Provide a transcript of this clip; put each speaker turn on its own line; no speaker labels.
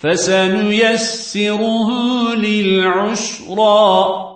فسنيسره للعشرى.